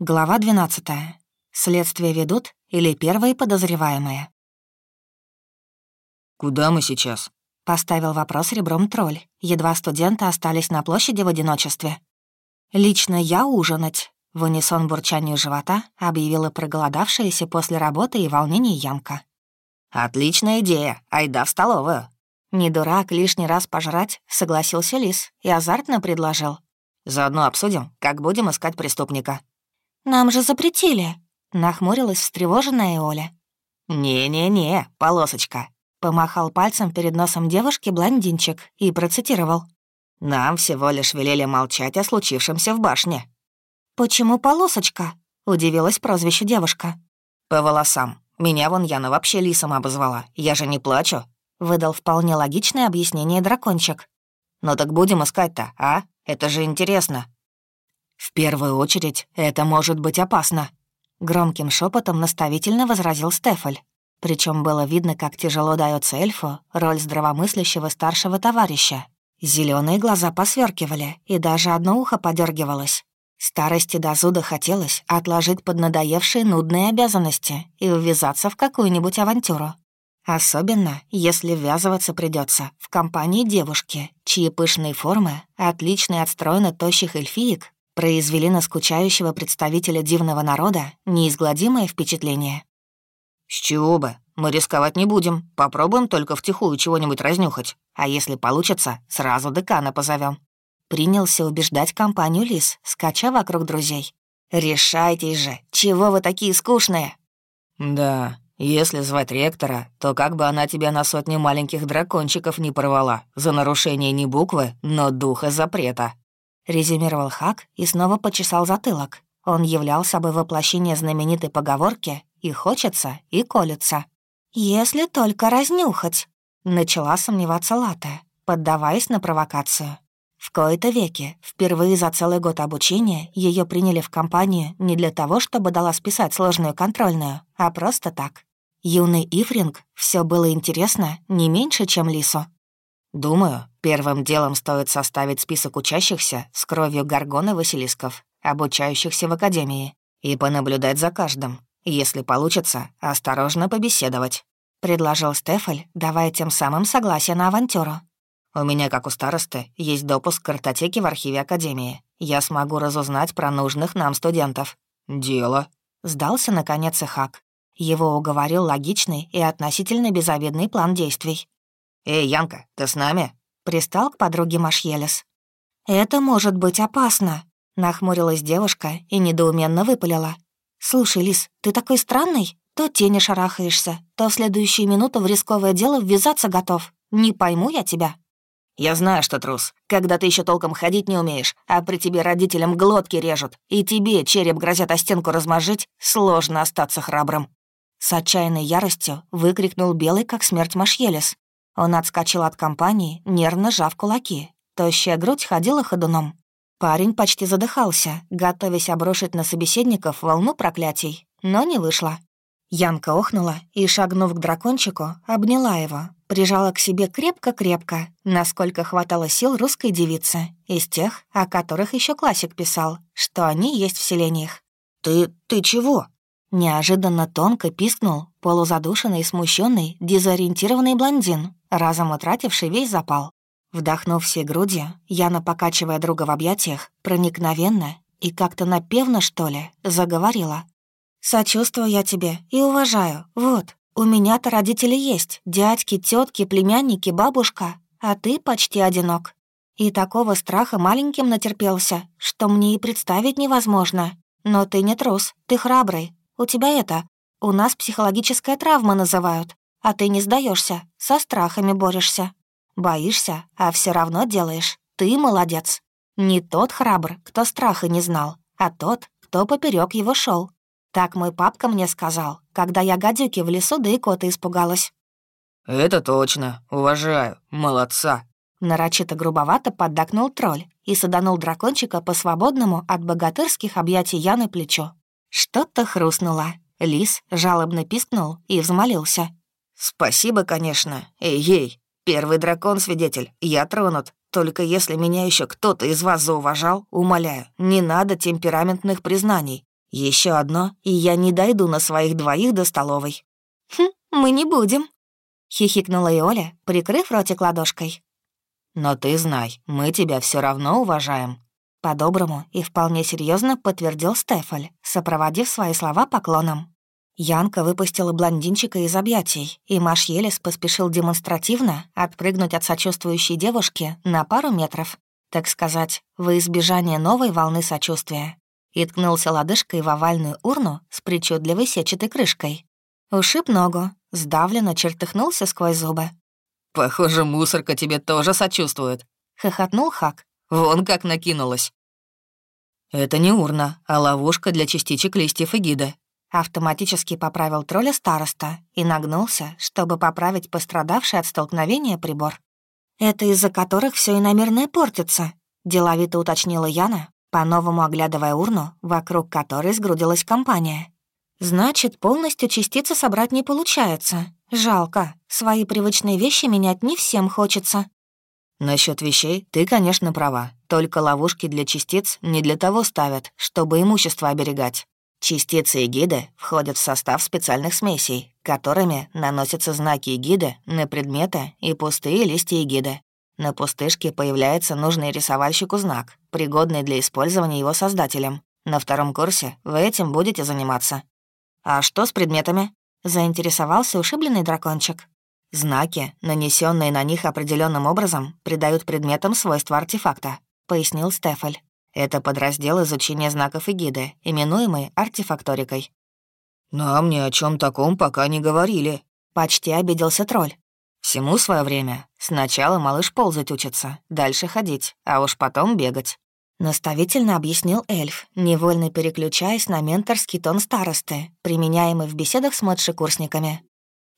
Глава 12. Следствие ведут или первые подозреваемые? «Куда мы сейчас?» — поставил вопрос ребром тролль. Едва студенты остались на площади в одиночестве. «Лично я ужинать», — в унисон бурчанию живота объявила проголодавшаяся после работы и волнений ямка. «Отличная идея, айда в столовую». «Не дурак лишний раз пожрать», — согласился Лис и азартно предложил. «Заодно обсудим, как будем искать преступника». «Нам же запретили», — нахмурилась встревоженная Оля. «Не-не-не, полосочка», — помахал пальцем перед носом девушки блондинчик и процитировал. «Нам всего лишь велели молчать о случившемся в башне». «Почему полосочка?» — удивилась прозвище девушка. «По волосам. Меня вон Яна вообще лисом обозвала. Я же не плачу», — выдал вполне логичное объяснение дракончик. «Ну так будем искать-то, а? Это же интересно». «В первую очередь, это может быть опасно», — громким шепотом наставительно возразил Стефаль. Причем было видно, как тяжело дается эльфу роль здравомыслящего старшего товарища. Зеленые глаза посверкивали, и даже одно ухо подергивалось. Старости до зуда хотелось отложить поднадоевшие нудные обязанности и ввязаться в какую-нибудь авантюру. Особенно, если ввязываться придется в компании девушки, чьи пышные формы, отличные от стройно тощих эльфиек, произвели на скучающего представителя дивного народа неизгладимое впечатление. «С чего бы? Мы рисковать не будем. Попробуем только втихую чего-нибудь разнюхать. А если получится, сразу декана позовем. Принялся убеждать компанию Лис, скача вокруг друзей. «Решайтесь же, чего вы такие скучные?» «Да, если звать ректора, то как бы она тебя на сотню маленьких дракончиков не порвала за нарушение не буквы, но духа запрета», резюмировал Хак и снова почесал затылок. Он являл собой воплощение знаменитой поговорки «и хочется, и колется». «Если только разнюхать», — начала сомневаться Лата, поддаваясь на провокацию. В кои-то веки, впервые за целый год обучения, ее приняли в компанию не для того, чтобы дала списать сложную контрольную, а просто так. Юный Ифринг все было интересно не меньше, чем Лису. Думаю, первым делом стоит составить список учащихся с кровью горгон и василисков, обучающихся в академии, и понаблюдать за каждым. Если получится, осторожно побеседовать», — предложил Стефаль, давая тем самым согласие на авантюру. «У меня, как у старосты, есть допуск к картотеке в архиве Академии. Я смогу разузнать про нужных нам студентов». «Дело», — сдался, наконец, и Хак. Его уговорил логичный и относительно безобидный план действий. «Эй, Янка, ты с нами?» — пристал к подруге Машьелес. «Это может быть опасно», — нахмурилась девушка и недоуменно выпалила. «Слушай, Лис, ты такой странный. То тени шарахаешься, то в следующую минуту в рисковое дело ввязаться готов. Не пойму я тебя». «Я знаю, что трус, когда ты еще толком ходить не умеешь, а при тебе родителям глотки режут, и тебе череп грозят о стенку размажить, сложно остаться храбрым». С отчаянной яростью выкрикнул белый, как смерть Машьелес, он отскочил от компании, нервно сжав кулаки. Тощая грудь ходила ходуном. Парень почти задыхался, готовясь обрушить на собеседников волну проклятий, но не вышло. Янка охнула и, шагнув к дракончику, обняла его, прижала к себе крепко-крепко, насколько хватало сил русской девицы, из тех, о которых еще классик писал, что они есть в селениях. «Ты... ты чего?» Неожиданно тонко пискнул полузадушенный, смущенный, дезориентированный блондин, разом утративший весь запал. Вдохнув всей грудью, Яна, покачивая друга в объятиях, проникновенно и как-то напевно, что ли, заговорила. «Сочувствую я тебе и уважаю. Вот, у меня-то родители есть, дядьки, тетки, племянники, бабушка, а ты почти одинок. И такого страха маленьким натерпелся, что мне и представить невозможно. Но ты не трус, ты храбрый. У тебя это, у нас психологическая травма называют. А ты не сдаешься, со страхами борешься. Боишься, а все равно делаешь. Ты молодец. Не тот храбр, кто страха не знал, а тот, кто поперек его шел. Так мой папка мне сказал, когда я гадюки в лесу да и кота испугалась. «Это точно. Уважаю. Молодца». Нарочито грубовато поддакнул тролль и саданул дракончика по свободному от богатырских объятий Яны плечу. Что-то хрустнуло. Лис жалобно пискнул и взмолился. «Спасибо, конечно. Эй-ей, первый дракон-свидетель, я тронут. Только если меня еще кто-то из вас зауважал, умоляю, не надо темпераментных признаний. Еще одно, и я не дойду на своих двоих до столовой». «Хм, мы не будем», — хихикнула и Оля, прикрыв ротик ладошкой. «Но ты знай, мы тебя все равно уважаем». По-доброму и вполне серьезно подтвердил Стефаль, сопроводив свои слова поклоном. Янка выпустила блондинчика из объятий, и Маш Елес поспешил демонстративно отпрыгнуть от сочувствующей девушки на пару метров, так сказать, во избежание новой волны сочувствия, и ткнулся лодыжкой в овальную урну с причудливой сетчатой крышкой. Ушиб ногу, сдавленно чертыхнулся сквозь зубы. «Похоже, мусорка тебе тоже сочувствует», — хохотнул Хак. «Вон как накинулась». «Это не урна, а ловушка для частичек листьев и гида», Автоматически поправил тролля староста и нагнулся, чтобы поправить пострадавший от столкновения прибор. «Это из-за которых все иномерное портится», — деловито уточнила Яна, по-новому оглядывая урну, вокруг которой сгрудилась компания. «Значит, полностью частицы собрать не получается. Жалко, свои привычные вещи менять не всем хочется». Насчет вещей ты, конечно, права. Только ловушки для частиц не для того ставят, чтобы имущество оберегать. Частицы эгиды входят в состав специальных смесей, которыми наносятся знаки эгиды на предметы и пустые листья эгиды. На пустышке появляется нужный рисовальщику знак, пригодный для использования его создателем. На втором курсе вы этим будете заниматься. «А что с предметами?» — заинтересовался ушибленный дракончик. «Знаки, нанесенные на них определенным образом, придают предметам свойства артефакта», — пояснил Стефаль. Это подраздел изучения знаков эгиды, именуемый артефакторикой. «Нам ни о чем таком пока не говорили», — почти обиделся тролль. «Всему свое время. Сначала малыш ползать учится, дальше ходить, а уж потом бегать». Наставительно объяснил эльф, невольно переключаясь на менторский тон старосты, применяемый в беседах с младшекурсниками.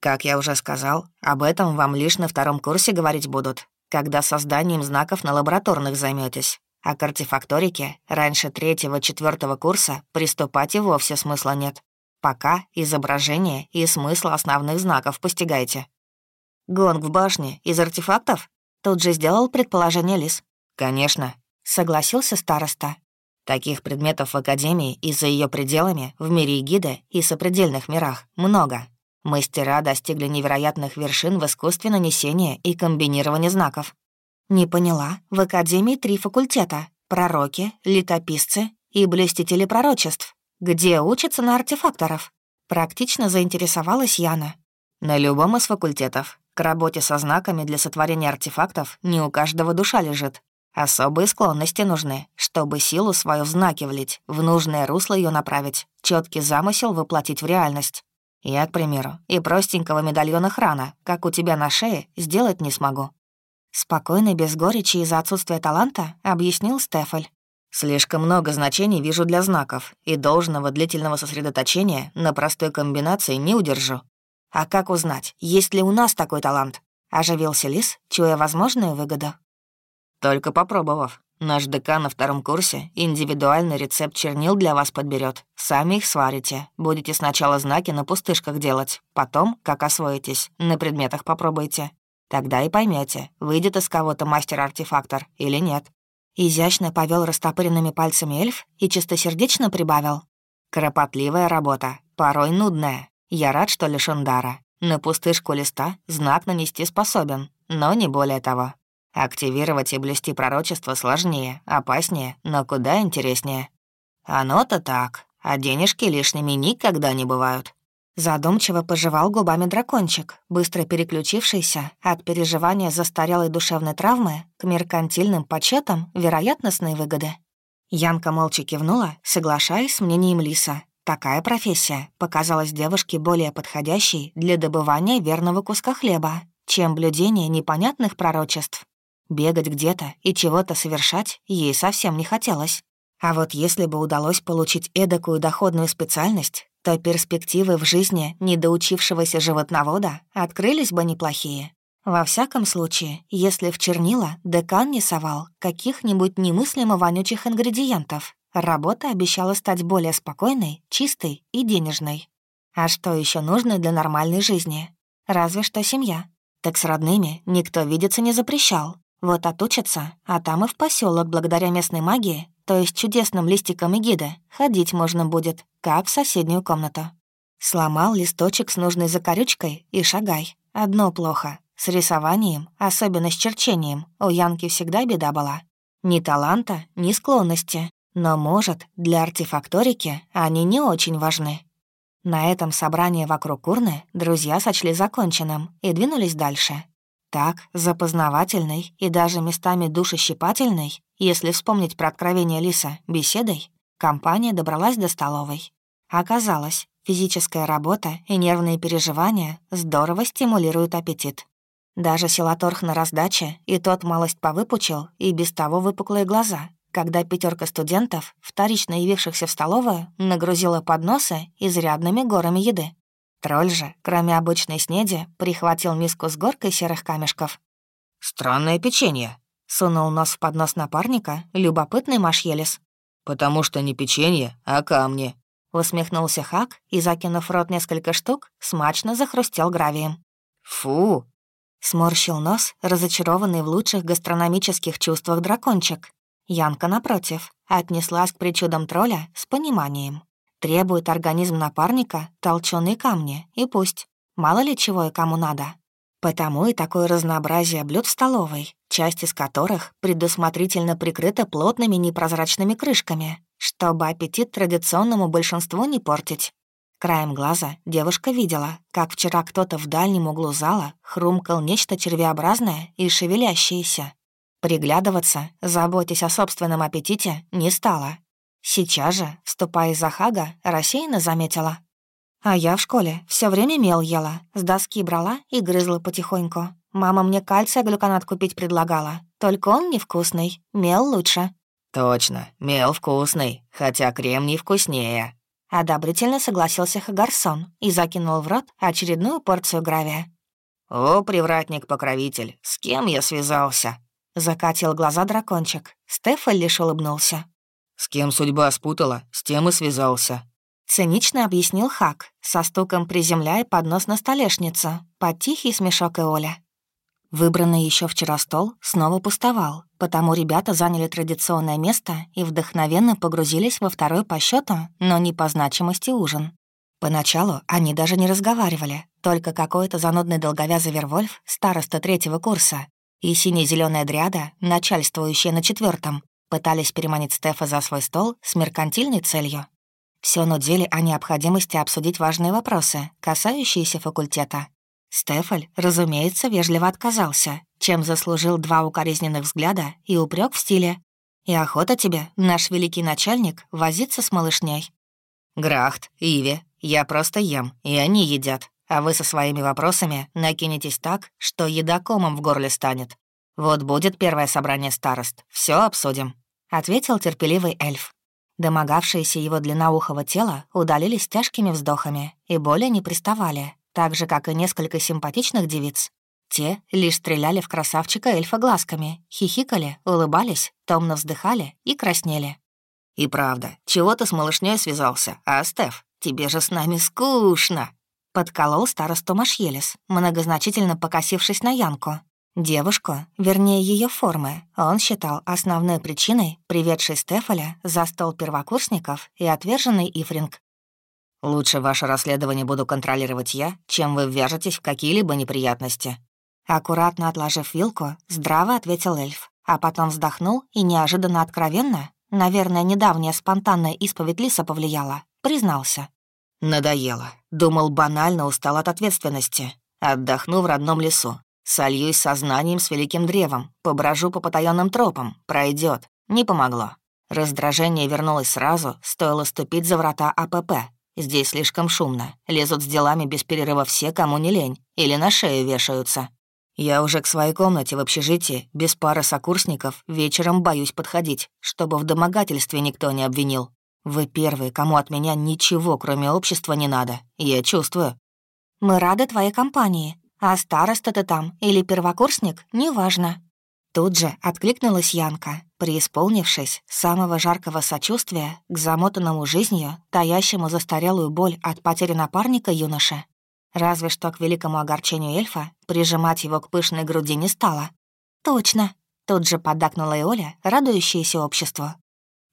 «Как я уже сказал, об этом вам лишь на втором курсе говорить будут, когда созданием знаков на лабораторных займетесь. А к артефакторике раньше третьего-четвертого курса приступать и вовсе смысла нет. Пока изображение и смысл основных знаков постигайте. «Гонг в башне из артефактов?» Тут же сделал предположение Лис. «Конечно», — согласился староста. «Таких предметов в Академии и за ее пределами, в мире Эгиды и сопредельных мирах, много. Мастера достигли невероятных вершин в искусстве нанесения и комбинирования знаков. «Не поняла. В Академии три факультета — пророки, летописцы и блестители пророчеств. Где учатся на артефакторов?» Практично заинтересовалась Яна. «На любом из факультетов. К работе со знаками для сотворения артефактов не у каждого душа лежит. Особые склонности нужны, чтобы силу свою в знаки влить, в нужное русло ее направить, четкий замысел воплотить в реальность. Я, к примеру, и простенького медальона храна, как у тебя на шее, сделать не смогу. Спокойно, без горечи из-за отсутствия таланта, объяснил Стефаль. «Слишком много значений вижу для знаков, и должного длительного сосредоточения на простой комбинации не удержу». «А как узнать, есть ли у нас такой талант?» — оживился Лис, чуя возможную выгоду. «Только попробовав. Наш декан на втором курсе индивидуальный рецепт чернил для вас подберет. Сами их сварите. Будете сначала знаки на пустышках делать, потом, как освоитесь, на предметах попробуйте. Тогда и поймете, выйдет из кого-то мастер-артефактор или нет. Изящно повел растопыренными пальцами эльф и чистосердечно прибавил. Кропотливая работа, порой нудная. Я рад, что лишён дара. На пустышку листа знак нанести способен, но не более того. Активировать и блести пророчество сложнее, опаснее, но куда интереснее. Оно-то так, а денежки лишними никогда не бывают. Задумчиво пожевал губами дракончик, быстро переключившийся от переживания застарелой душевной травмы к меркантильным почетам вероятностной выгоды. Янка молча кивнула, соглашаясь с мнением Лиса. Такая профессия показалась девушке более подходящей для добывания верного куска хлеба, чем блюдение непонятных пророчеств. Бегать где-то и чего-то совершать ей совсем не хотелось. А вот если бы удалось получить эдакую доходную специальность, то перспективы в жизни недоучившегося животновода открылись бы неплохие. Во всяком случае, если в чернила декан не совал каких-нибудь немыслимо вонючих ингредиентов, работа обещала стать более спокойной, чистой и денежной. А что еще нужно для нормальной жизни? Разве что семья. Так с родными никто видеться не запрещал. Вот отучатся, а там и в поселок благодаря местной магии то есть чудесным листиком эгиды, ходить можно будет, как в соседнюю комнату. Сломал листочек с нужной закорючкой и шагай. Одно плохо. С рисованием, особенно с черчением, у Янки всегда беда была. Ни таланта, ни склонности. Но, может, для артефакторики они не очень важны. На этом собрание вокруг урны друзья сочли законченным и двинулись дальше. Так, запознавательной и даже местами душещипательной, если вспомнить про откровение Лиса беседой, компания добралась до столовой. Оказалось, физическая работа и нервные переживания здорово стимулируют аппетит. Даже силаторх на раздаче и тот малость повыпучил и без того выпуклые глаза, когда пятерка студентов, вторично явившихся в столовую, нагрузила подносы изрядными горами еды. Тролль же, кроме обычной снеди, прихватил миску с горкой серых камешков. «Странное печенье», — сунул нос в поднос напарника любопытный Машелес. «Потому что не печенье, а камни», — усмехнулся Хак и, закинув в рот несколько штук, смачно захрустел гравием. «Фу!» — сморщил нос, разочарованный в лучших гастрономических чувствах дракончик. Янка, напротив, отнеслась к причудам тролля с пониманием. Требует организм напарника толченые камни, и пусть. Мало ли чего и кому надо. Потому и такое разнообразие блюд в столовой, часть из которых предусмотрительно прикрыта плотными непрозрачными крышками, чтобы аппетит традиционному большинству не портить. Краем глаза девушка видела, как вчера кто-то в дальнем углу зала хрумкал нечто червеобразное и шевелящееся. Приглядываться, заботясь о собственном аппетите, не стала. Сейчас же, вступая из-за хага, рассеянно заметила. А я в школе все время мел ела, с доски брала и грызла потихоньку. Мама мне кальция глюконат купить предлагала, только он невкусный, мел лучше. «Точно, мел вкусный, хотя крем не вкуснее», Одобрительно согласился Хагарсон и закинул в рот очередную порцию гравия. «О, привратник-покровитель, с кем я связался?» Закатил глаза дракончик. Стефан лишь улыбнулся. «С кем судьба спутала, с тем и связался». Цинично объяснил Хак, со стуком приземляя поднос на столешницу, под тихий смешок Эоля. Выбранный еще вчера стол снова пустовал, потому ребята заняли традиционное место и вдохновенно погрузились во второй по счету, но не по значимости ужин. Поначалу они даже не разговаривали, только какой-то занудный долговязый Вервольф, староста третьего курса, и сине зеленая дряда, начальствующая на четвертом, пытались переманить Стефа за свой стол с меркантильной целью. Все нудели о необходимости обсудить важные вопросы, касающиеся факультета, Стефаль, разумеется, вежливо отказался, чем заслужил два укоризненных взгляда и упрек в стиле «И охота тебе, наш великий начальник, возиться с малышней». «Грахт, Иви, я просто ем, и они едят, а вы со своими вопросами накинетесь так, что едокомом в горле станет. Вот будет первое собрание старост, все обсудим», — ответил терпеливый эльф. Домогавшиеся его длинноухого тела удалились тяжкими вздохами и более не приставали, так же, как и несколько симпатичных девиц. Те лишь стреляли в красавчика эльфа глазками, хихикали, улыбались, томно вздыхали и краснели. «И правда, чего ты с малышней связался, а, Стеф? Тебе же с нами скучно!» Подколол старосту Машелес, многозначительно покосившись на Янку. Девушку, вернее ее формы, он считал основной причиной, приведшей Стефаля за стол первокурсников и отверженный Ифринг. Лучше ваше расследование буду контролировать я, чем вы ввяжетесь в какие-либо неприятности». Аккуратно отложив вилку, здраво ответил эльф, а потом вздохнул и неожиданно откровенно, наверное, недавняя спонтанная исповедь Лиса повлияла, признался. «Надоело. Думал, банально устал от ответственности. Отдохну в родном лесу. Сольюсь сознанием с великим древом, поброжу по потаённым тропам. Пройдет. Не помогло. Раздражение вернулось сразу, стоило ступить за врата АПП, Здесь слишком шумно. Лезут с делами без перерыва все, кому не лень. Или на шею вешаются. Я уже к своей комнате в общежитии, без пары сокурсников, вечером боюсь подходить, чтобы в домогательстве никто не обвинил. Вы первые, кому от меня ничего, кроме общества, не надо. Я чувствую. Мы рады твоей компании. А староста ты там или первокурсник, неважно. Тут же откликнулась Янка, преисполнившись самого жаркого сочувствия к замотанному жизнью, таящему застарелую боль от потери напарника юноше. Разве что к великому огорчению эльфа прижимать его к пышной груди не стало. «Точно», — тут же поддакнула и Оля, радующаяся обществу.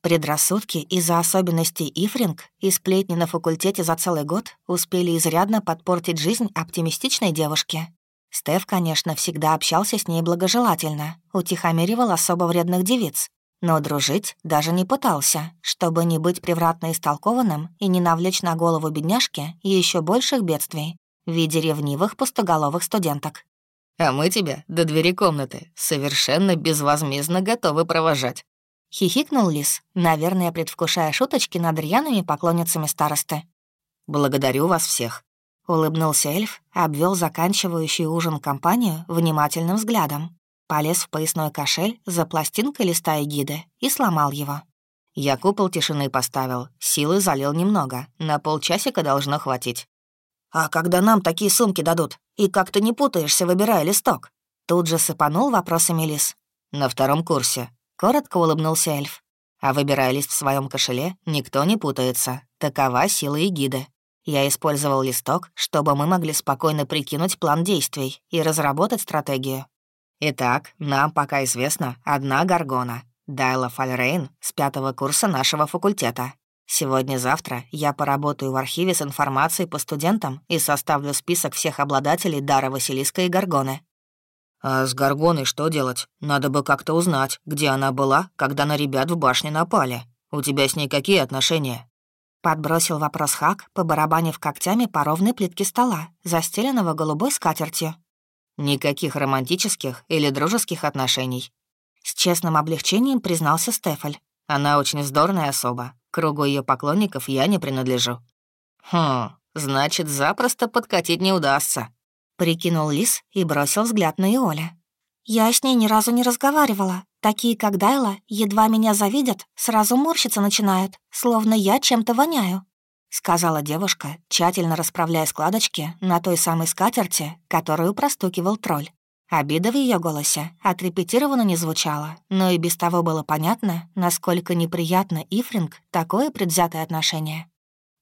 Предрассудки из-за особенностей Ифринг и сплетни на факультете за целый год успели изрядно подпортить жизнь оптимистичной девушке. Стеф, конечно, всегда общался с ней благожелательно, утихомиривал особо вредных девиц, но дружить даже не пытался, чтобы не быть превратно истолкованным и не навлечь на голову бедняжки еще больших бедствий в виде ревнивых пустоголовых студенток. «А мы тебя до двери комнаты совершенно безвозмездно готовы провожать», Хихикнул Лис, наверное, предвкушая шуточки над рьяными поклонницами старосты. «Благодарю вас всех», — улыбнулся эльф, обвел заканчивающий ужин компанию внимательным взглядом, полез в поясной кошель за пластинкой листа эгиды и сломал его. Я купол тишины поставил, силы залил немного, на полчасика должно хватить. «А когда нам такие сумки дадут? И как ты не путаешься, выбирая листок?» Тут же сыпанул вопросами Лис. «На втором курсе. Коротко улыбнулся эльф. А выбирая лист в своем кошеле, никто не путается. Такова сила и гиды. Я использовал листок, чтобы мы могли спокойно прикинуть план действий и разработать стратегию. Итак, нам пока известно одна Гаргона, Дайла Фальрейн с пятого курса нашего факультета. Сегодня-завтра я поработаю в архиве с информацией по студентам и составлю список всех обладателей дара Василиска и Гаргоны. «А с Гаргоной что делать? Надо бы как-то узнать, где она была, когда на ребят в башне напали. У тебя с ней какие отношения?» Подбросил вопрос Хак, побарабанив когтями по ровной плитке стола, застеленного голубой скатертью. «Никаких романтических или дружеских отношений». С честным облегчением признался Стефаль. «Она очень здорная особа. Кругу ее поклонников я не принадлежу». «Хм, значит, запросто подкатить не удастся», Прикинул Лис и бросил взгляд на Иоля. «Я с ней ни разу не разговаривала. Такие, как Дайла, едва меня завидят, сразу морщиться начинают, словно я чем-то воняю», — сказала девушка, тщательно расправляя складочки на той самой скатерти, которую простукивал тролль. Обида в ее голосе отрепетировано не звучала, но и без того было понятно, насколько неприятно Ифринг такое предвзятое отношение.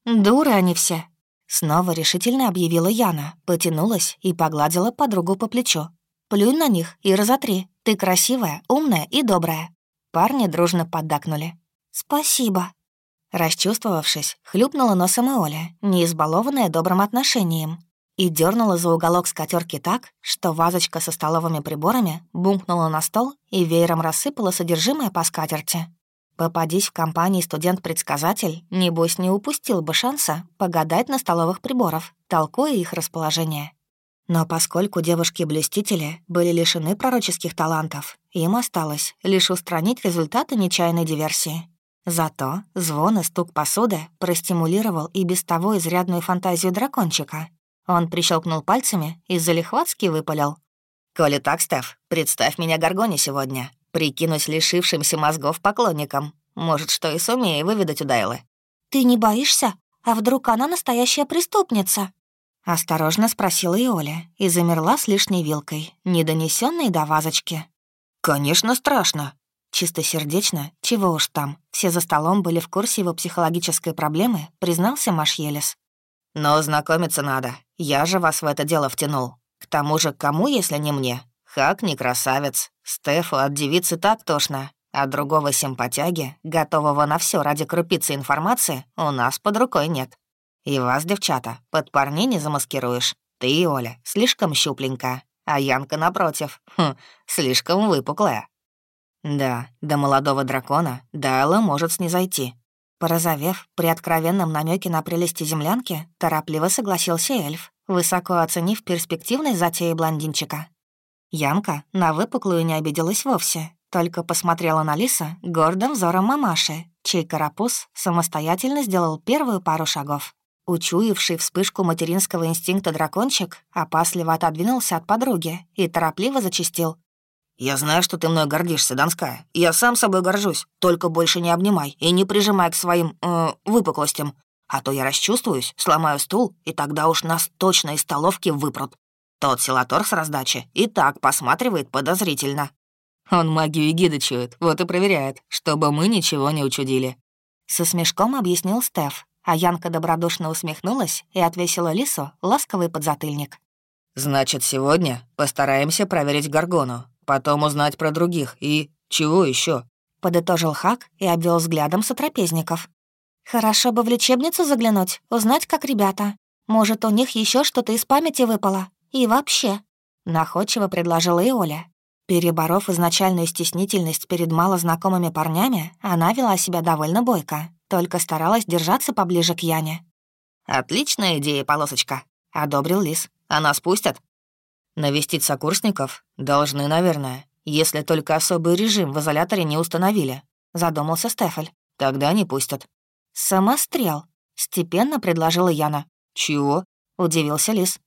«Дуры они все», Снова решительно объявила Яна, потянулась и погладила подругу по плечу. «Плюнь на них и разотри. Ты красивая, умная и добрая». Парни дружно поддакнули. «Спасибо». Расчувствовавшись, хлюпнула носом Оля, не избалованная добрым отношением, и дернула за уголок скатерки так, что вазочка со столовыми приборами бумкнула на стол и веером рассыпала содержимое по скатерти. Попадись в компании студент-предсказатель, небось не упустил бы шанса погадать на столовых приборов, толкуя их расположение. Но поскольку девушки-блюстители были лишены пророческих талантов, им осталось лишь устранить результаты нечаянной диверсии. Зато звон и стук посуды простимулировал и без того изрядную фантазию дракончика. Он прищелкнул пальцами и залихватски выпалил. «Коли так, Стеф, представь меня Гаргоне сегодня. Прикинусь лишившимся мозгов поклонникам. Может, что и сумею выведать у Дайлы. «Ты не боишься? А вдруг она настоящая преступница?» Осторожно спросила Иоля и замерла с лишней вилкой, не донесенной до вазочки. «Конечно, страшно». Чистосердечно, чего уж там, все за столом были в курсе его психологической проблемы, признался Маш Елес. «Но знакомиться надо, я же вас в это дело втянул. К тому же, кому, если не мне? Хак не красавец. Стефу от девицы так тошно. А другого симпатяги, готового на все ради крупицы информации, у нас под рукой нет. И вас, девчата, под парней не замаскируешь. Ты, Оля, слишком щупленькая, а Янка, напротив, хм, слишком выпуклая. Да, до молодого дракона Дайла может снизойти. Порозовев, при откровенном намеке на прелести землянки, торопливо согласился эльф, высоко оценив перспективность затеи блондинчика. Янка на выпуклую не обиделась вовсе, только посмотрела на Лиса гордым взором мамаши, чей карапуз самостоятельно сделал первую пару шагов. Учуявший вспышку материнского инстинкта дракончик опасливо отодвинулся от подруги и торопливо зачистил. «Я знаю, что ты мной гордишься, Донская. Я сам собой горжусь. Только больше не обнимай и не прижимай к своим, э, выпуклостям. А то я расчувствуюсь, сломаю стул, и тогда уж нас точно из столовки выпрут. Тот силатор с раздачи и так посматривает подозрительно. Он магию гида чует, вот и проверяет, чтобы мы ничего не учудили. Со смешком объяснил Стеф, а Янка добродушно усмехнулась и отвесила Лису ласковый подзатыльник. «Значит, сегодня постараемся проверить Гаргону, потом узнать про других и... чего еще? подытожил Хак и обвел взглядом сотрапезников. «Хорошо бы в лечебницу заглянуть, узнать, как ребята. Может, у них еще что-то из памяти выпало. И вообще...» Находчиво предложила и Оля. Переборов изначальную стеснительность перед малознакомыми парнями, она вела себя довольно бойко, только старалась держаться поближе к Яне. «Отличная идея, полосочка», — одобрил Лис. «Она спустят?» «Навестить сокурсников? Должны, наверное, если только особый режим в изоляторе не установили», — задумался Стефель. «Тогда не пустят». «Самострел», — степенно предложила Яна. «Чего?» — удивился Лис.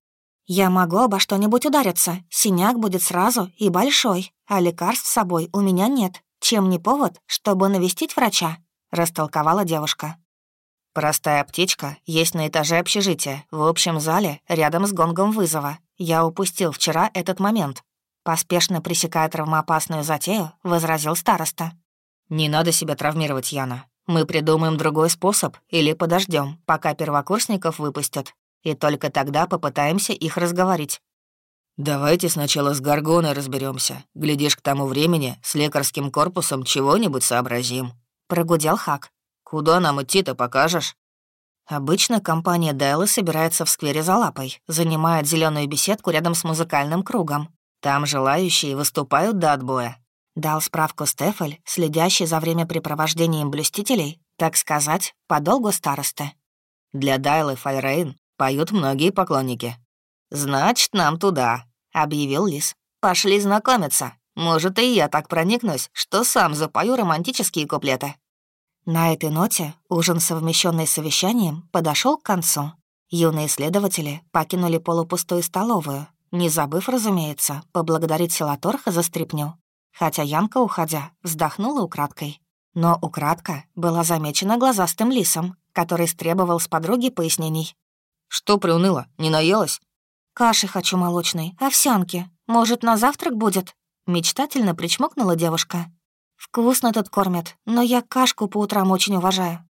«Я могу обо что-нибудь удариться. Синяк будет сразу и большой, а лекарств с собой у меня нет. Чем не повод, чтобы навестить врача?» — растолковала девушка. «Простая аптечка есть на этаже общежития, в общем зале, рядом с гонгом вызова. Я упустил вчера этот момент». Поспешно пресекая травмоопасную затею, возразил староста. «Не надо себя травмировать, Яна. Мы придумаем другой способ или подождем, пока первокурсников выпустят и только тогда попытаемся их разговорить. «Давайте сначала с Гаргоной разберемся. Глядишь, к тому времени с лекарским корпусом чего-нибудь сообразим», — прогудел Хак. «Куда нам идти-то покажешь?» Обычно компания Дайла собирается в сквере за лапой, занимает зеленую беседку рядом с музыкальным кругом. Там желающие выступают до отбоя. Дал справку Стефель, следящий за времяпрепровождением блюстителей, так сказать, по долгу старосты. Для Дайлы Файрейн Поют многие поклонники. «Значит, нам туда», — объявил Лис. «Пошли знакомиться. Может, и я так проникнусь, что сам запою романтические куплеты». На этой ноте ужин, совмещенный с совещанием, подошел к концу. Юные следователи покинули полупустую столовую, не забыв, разумеется, поблагодарить Силаторха за стрипню. Хотя Янка, уходя, вздохнула украдкой. Но украдка была замечена глазастым лисом, который стребовал с подруги пояснений. «Что приуныло? Не наелась?» «Каши хочу молочной, овсянки. Может, на завтрак будет?» Мечтательно причмокнула девушка. «Вкусно тут кормят, но я кашку по утрам очень уважаю».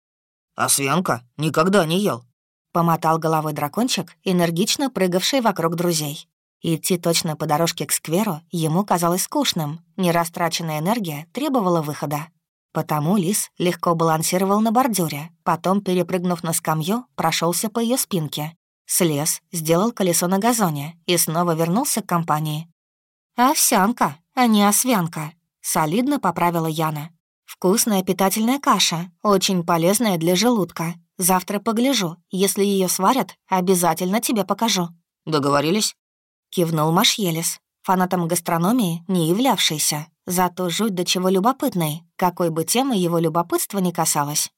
«А свянка? Никогда не ел». Помотал головой дракончик, энергично прыгавший вокруг друзей. Идти точно по дорожке к скверу ему казалось скучным. Нерастраченная энергия требовала выхода. Потому лис легко балансировал на бордюре, потом, перепрыгнув на скамью, прошелся по ее спинке. Слез, сделал колесо на газоне и снова вернулся к компании. «Овсянка, а не освянка», — солидно поправила Яна. «Вкусная питательная каша, очень полезная для желудка. Завтра погляжу, если ее сварят, обязательно тебе покажу». «Договорились?» — кивнул Машелес, фанатом гастрономии не являвшийся. Зато жуть до чего любопытный, какой бы темы его любопытство ни касалось.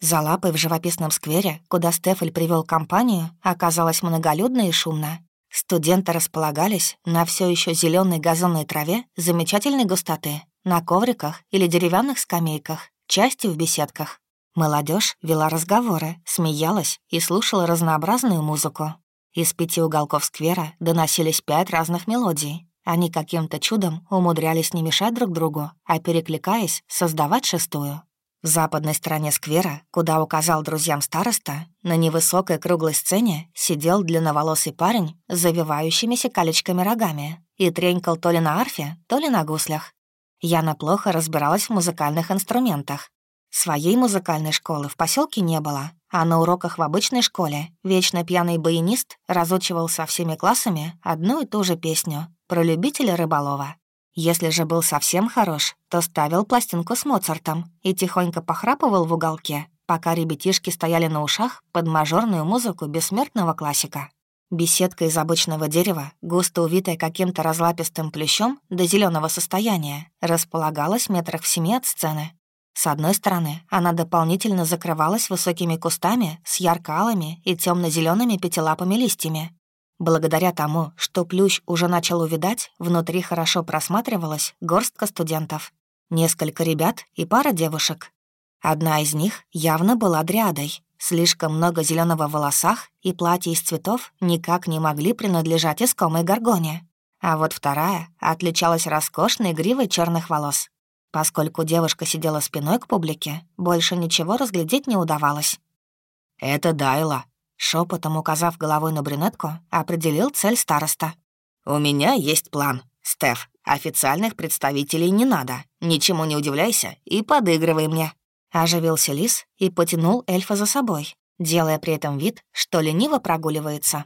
За лапой в живописном сквере, куда Стефель привел компанию, оказалось многолюдно и шумно. Студенты располагались на все еще зеленой газонной траве замечательной густоты, на ковриках или деревянных скамейках, частью в беседках. Молодежь вела разговоры, смеялась и слушала разнообразную музыку. Из пяти уголков сквера доносились пять разных мелодий, они каким-то чудом умудрялись не мешать друг другу, а перекликаясь, создавать шестую. В западной стороне сквера, куда указал друзьям староста, на невысокой круглой сцене сидел длинноволосый парень с завивающимися колечками рогами и тренькал то ли на арфе, то ли на гуслях. Яна плохо разбиралась в музыкальных инструментах. Своей музыкальной школы в поселке не было, а на уроках в обычной школе вечно пьяный баянист разучивал со всеми классами одну и ту же песню про любителя рыболова. Если же был совсем хорош, то ставил пластинку с Моцартом и тихонько похрапывал в уголке, пока ребятишки стояли на ушах под мажорную музыку бессмертного классика. Беседка из обычного дерева, густо увитая каким-то разлапистым плющом до зеленого состояния, располагалась метрах в семи от сцены. С одной стороны, она дополнительно закрывалась высокими кустами с ярко-алыми и темно зелеными пятилапыми листьями, Благодаря тому, что плющ уже начал увидать, внутри хорошо просматривалась горстка студентов. Несколько ребят и пара девушек. Одна из них явно была дрядой. Слишком много зеленого в волосах и платья из цветов никак не могли принадлежать искомой горгоне. А вот вторая отличалась роскошной гривой черных волос. Поскольку девушка сидела спиной к публике, больше ничего разглядеть не удавалось. «Это Дайла», Шепотом указав головой на брюнетку, определил цель староста. «У меня есть план. Стеф, Официальных представителей не надо. Ничему не удивляйся и подыгрывай мне». Оживился лис и потянул эльфа за собой, делая при этом вид, что лениво прогуливается.